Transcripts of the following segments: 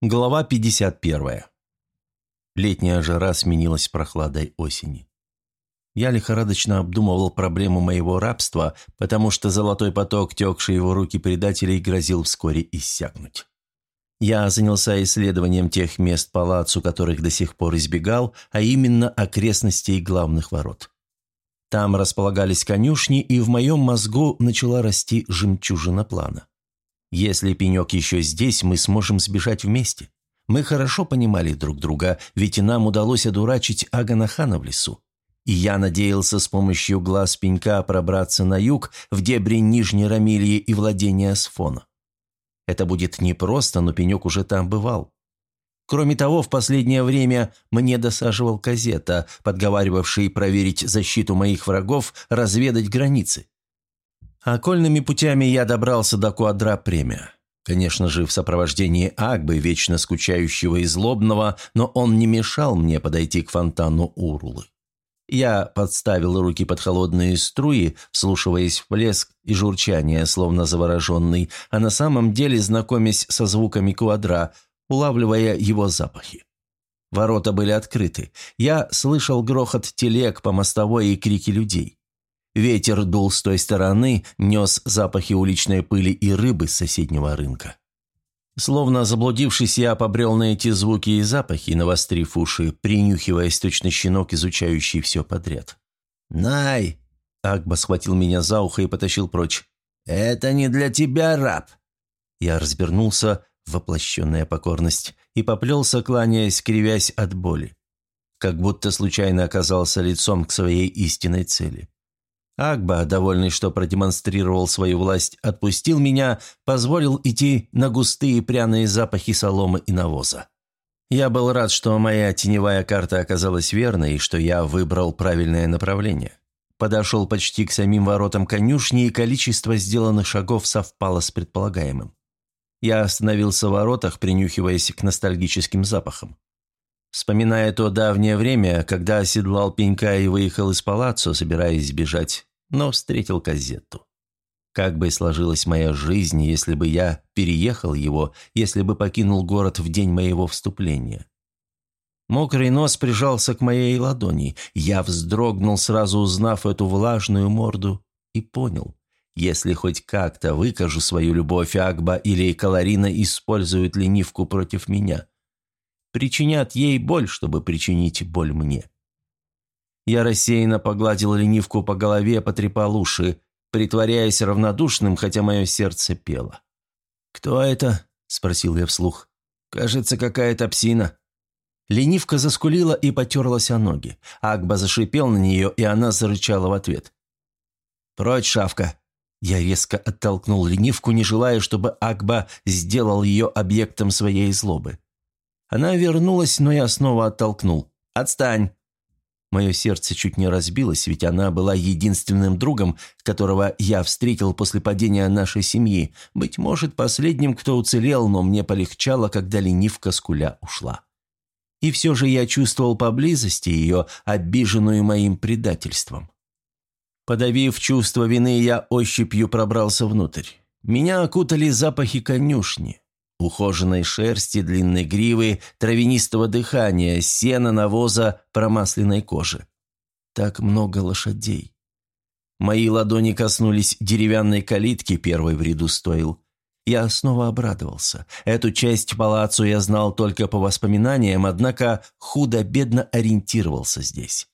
Глава 51. Летняя жара сменилась прохладой осени. Я лихорадочно обдумывал проблему моего рабства, потому что золотой поток, текший его руки предателей, грозил вскоре иссякнуть. Я занялся исследованием тех мест палацу, которых до сих пор избегал, а именно окрестностей главных ворот. Там располагались конюшни, и в моем мозгу начала расти жемчужина плана. Если пенек еще здесь, мы сможем сбежать вместе. Мы хорошо понимали друг друга, ведь и нам удалось одурачить Аганахана в лесу. И я надеялся с помощью глаз пенька пробраться на юг, в дебри Нижней Рамильи и владения Сфона. Это будет непросто, но пенек уже там бывал. Кроме того, в последнее время мне досаживал Казета, подговаривавший проверить защиту моих врагов, разведать границы. Окольными путями я добрался до Куадра Премия. Конечно же, в сопровождении Агбы, вечно скучающего и злобного, но он не мешал мне подойти к фонтану Урлы. Я подставил руки под холодные струи, вслушиваясь в плеск и журчание, словно завороженный, а на самом деле знакомясь со звуками квадра, улавливая его запахи. Ворота были открыты. Я слышал грохот телег по мостовой и крики людей. Ветер дул с той стороны, нес запахи уличной пыли и рыбы с соседнего рынка. Словно заблудившись, я побрел на эти звуки и запахи, навострив уши, принюхиваясь точно щенок, изучающий все подряд. «Най!» – Агба схватил меня за ухо и потащил прочь. «Это не для тебя, раб!» Я развернулся, воплощенная покорность, и поплелся, кланяясь, кривясь от боли. Как будто случайно оказался лицом к своей истинной цели. Агба, довольный, что продемонстрировал свою власть, отпустил меня, позволил идти на густые пряные запахи соломы и навоза. Я был рад, что моя теневая карта оказалась верной и что я выбрал правильное направление. Подошел почти к самим воротам конюшни, и количество сделанных шагов совпало с предполагаемым. Я остановился в воротах, принюхиваясь к ностальгическим запахам. Вспоминая то давнее время, когда оседлал пенька и выехал из палаццо, собираясь бежать, но встретил Казетту. Как бы сложилась моя жизнь, если бы я переехал его, если бы покинул город в день моего вступления? Мокрый нос прижался к моей ладони. Я вздрогнул, сразу узнав эту влажную морду, и понял. Если хоть как-то выкажу свою любовь, Агба или Каларина используют ленивку против меня. Причинят ей боль, чтобы причинить боль мне. Я рассеянно погладил ленивку по голове, потрепал уши, притворяясь равнодушным, хотя мое сердце пело. «Кто это?» – спросил я вслух. «Кажется, какая-то псина». Ленивка заскулила и потерлась о ноги. Агба зашипел на нее, и она зарычала в ответ. «Прочь, шавка!» Я резко оттолкнул ленивку, не желая, чтобы Агба сделал ее объектом своей злобы. Она вернулась, но я снова оттолкнул. «Отстань!» Мое сердце чуть не разбилось, ведь она была единственным другом, которого я встретил после падения нашей семьи. Быть может, последним, кто уцелел, но мне полегчало, когда ленивка скуля ушла. И все же я чувствовал поблизости ее, обиженную моим предательством. Подавив чувство вины, я ощупью пробрался внутрь. Меня окутали запахи конюшни. Ухоженной шерсти, длинной гривы, травянистого дыхания, сена, навоза, промасленной кожи. Так много лошадей. Мои ладони коснулись деревянной калитки, первой в ряду стоил. Я снова обрадовался. Эту часть палацу я знал только по воспоминаниям, однако худо-бедно ориентировался здесь.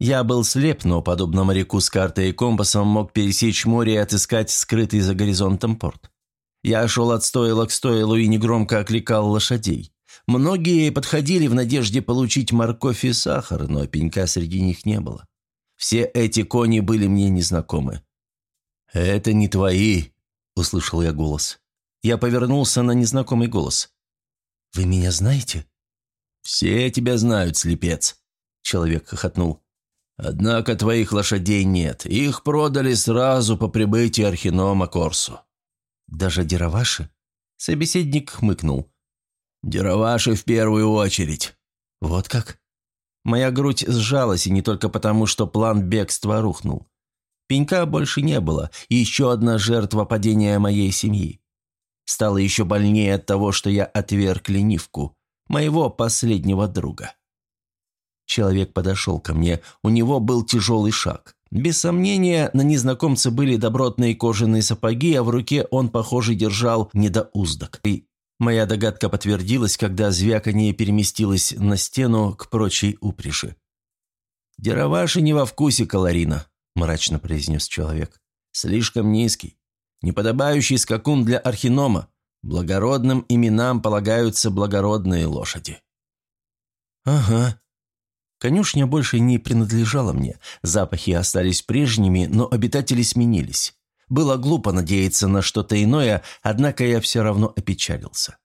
Я был слеп, но, подобно моряку с картой и компасом, мог пересечь море и отыскать скрытый за горизонтом порт. Я шел от стойла к стойлу и негромко окликал лошадей. Многие подходили в надежде получить морковь и сахар, но пенька среди них не было. Все эти кони были мне незнакомы. «Это не твои», — услышал я голос. Я повернулся на незнакомый голос. «Вы меня знаете?» «Все тебя знают, слепец», — человек хохотнул. «Однако твоих лошадей нет. Их продали сразу по прибытии Архинома Корсу». «Даже Дераваши?» Собеседник хмыкнул. «Дераваши в первую очередь». «Вот как?» Моя грудь сжалась, и не только потому, что план бегства рухнул. Пенька больше не было, и еще одна жертва падения моей семьи. Стало еще больнее от того, что я отверг ленивку, моего последнего друга. Человек подошел ко мне, у него был тяжелый шаг. Без сомнения, на незнакомце были добротные кожаные сапоги, а в руке он, похоже, держал недоуздок. И моя догадка подтвердилась, когда звяканье переместилось на стену к прочей упряжи. «Дераваши не во вкусе, Каларина», – мрачно произнес человек. «Слишком низкий. Неподобающий скакун для архинома. Благородным именам полагаются благородные лошади». «Ага», Конюшня больше не принадлежала мне. Запахи остались прежними, но обитатели сменились. Было глупо надеяться на что-то иное, однако я все равно опечалился.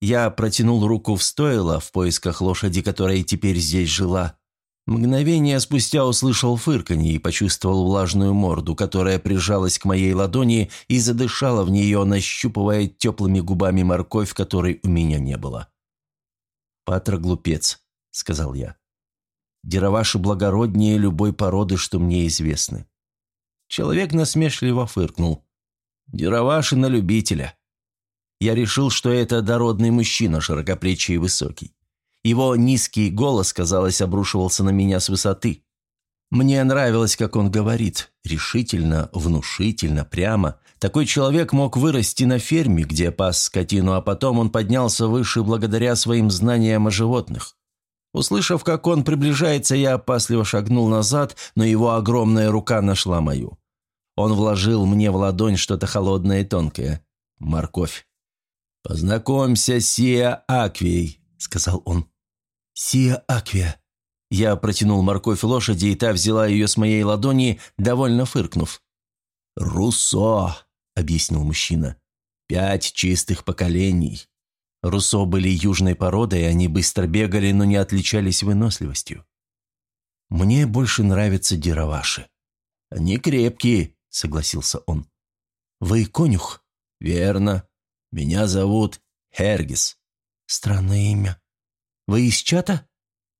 Я протянул руку в стойло в поисках лошади, которая теперь здесь жила. Мгновение спустя услышал фырканье и почувствовал влажную морду, которая прижалась к моей ладони и задышала в нее, нащупывая теплыми губами морковь, которой у меня не было. «Патра глупец», — сказал я. Дероваши благороднее любой породы, что мне известны». Человек насмешливо фыркнул. «Дероваши на любителя». Я решил, что это дородный мужчина, широкоплечий и высокий. Его низкий голос, казалось, обрушивался на меня с высоты. Мне нравилось, как он говорит, решительно, внушительно, прямо. Такой человек мог вырасти на ферме, где пас скотину, а потом он поднялся выше благодаря своим знаниям о животных. Услышав, как он приближается, я опасливо шагнул назад, но его огромная рука нашла мою. Он вложил мне в ладонь что-то холодное и тонкое. Морковь. «Познакомься Сия Аквией», — сказал он. «Сия Аквия». Я протянул морковь лошади, и та взяла ее с моей ладони, довольно фыркнув. «Руссо», — объяснил мужчина. «Пять чистых поколений. Руссо были южной породой, они быстро бегали, но не отличались выносливостью. «Мне больше нравятся дироваши». «Они крепкие», — согласился он. «Вы конюх?» «Верно. Меня зовут Хергис». «Странное имя. Вы из чата?»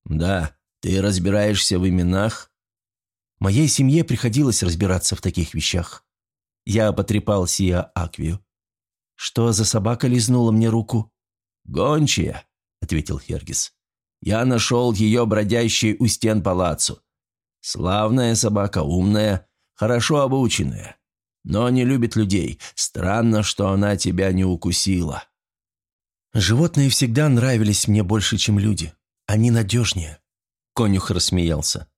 «Да. Ты разбираешься в именах?» «Моей семье приходилось разбираться в таких вещах». Я потрепал Сия Аквию. «Что за собака лизнула мне руку?» «Гончая», — ответил Хергис. «Я нашел ее бродящей у стен палацу. Славная собака, умная, хорошо обученная, но не любит людей. Странно, что она тебя не укусила». «Животные всегда нравились мне больше, чем люди. Они надежнее». Конюх рассмеялся.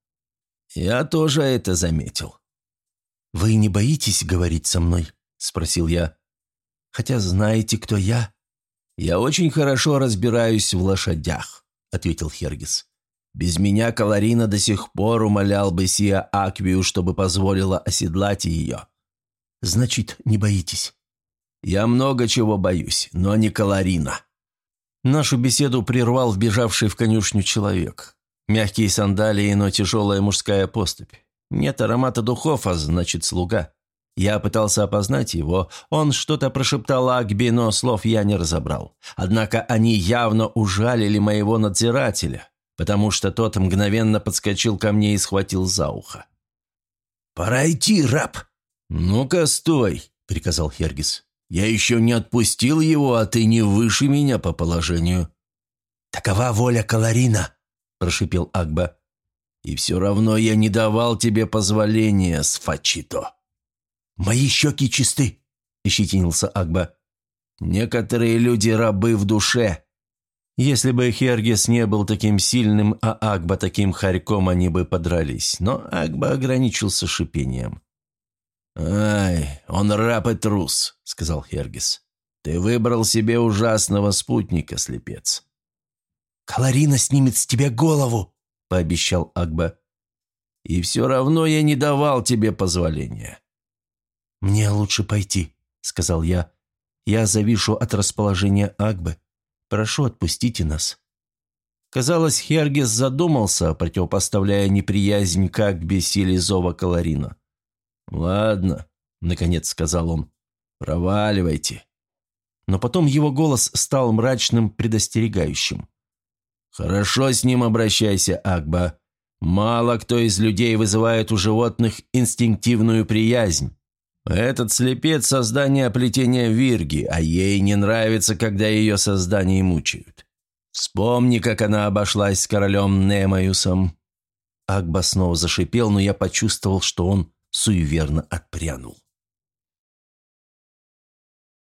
«Я тоже это заметил». «Вы не боитесь говорить со мной?» – спросил я. «Хотя знаете, кто я?» «Я очень хорошо разбираюсь в лошадях», — ответил Хергис. «Без меня Каларина до сих пор умолял бы Сия Аквию, чтобы позволила оседлать ее». «Значит, не боитесь?» «Я много чего боюсь, но не Каларина». Нашу беседу прервал вбежавший в конюшню человек. Мягкие сандалии, но тяжелая мужская поступь. Нет аромата духов, а значит слуга. Я пытался опознать его, он что-то прошептал Агби, но слов я не разобрал. Однако они явно ужалили моего надзирателя, потому что тот мгновенно подскочил ко мне и схватил за ухо. «Пора идти, раб!» «Ну-ка, стой!» – приказал Хергис. «Я еще не отпустил его, а ты не выше меня по положению». «Такова воля Каларина!» – прошипел Агба. «И все равно я не давал тебе позволения, Сфачито». «Мои щеки чисты», – ощетинился Агба. «Некоторые люди рабы в душе». Если бы Хергис не был таким сильным, а Агба таким хорьком, они бы подрались. Но Агба ограничился шипением. «Ай, он раб и трус», — сказал Хергис. «Ты выбрал себе ужасного спутника, слепец». «Каларина снимет с тебя голову», — пообещал Агба. «И все равно я не давал тебе позволения. «Мне лучше пойти», — сказал я. «Я завишу от расположения Агбы. Прошу, отпустите нас». Казалось, Хергис задумался, противопоставляя неприязнь к Агбе силе зова Каларина. «Ладно», — наконец сказал он, — «проваливайте». Но потом его голос стал мрачным, предостерегающим. «Хорошо с ним обращайся, Агба. Мало кто из людей вызывает у животных инстинктивную приязнь. Этот слепец – создание плетения Вирги, а ей не нравится, когда ее создание мучают. Вспомни, как она обошлась с королем Немаюсом». Агба снова зашипел, но я почувствовал, что он суеверно отпрянул.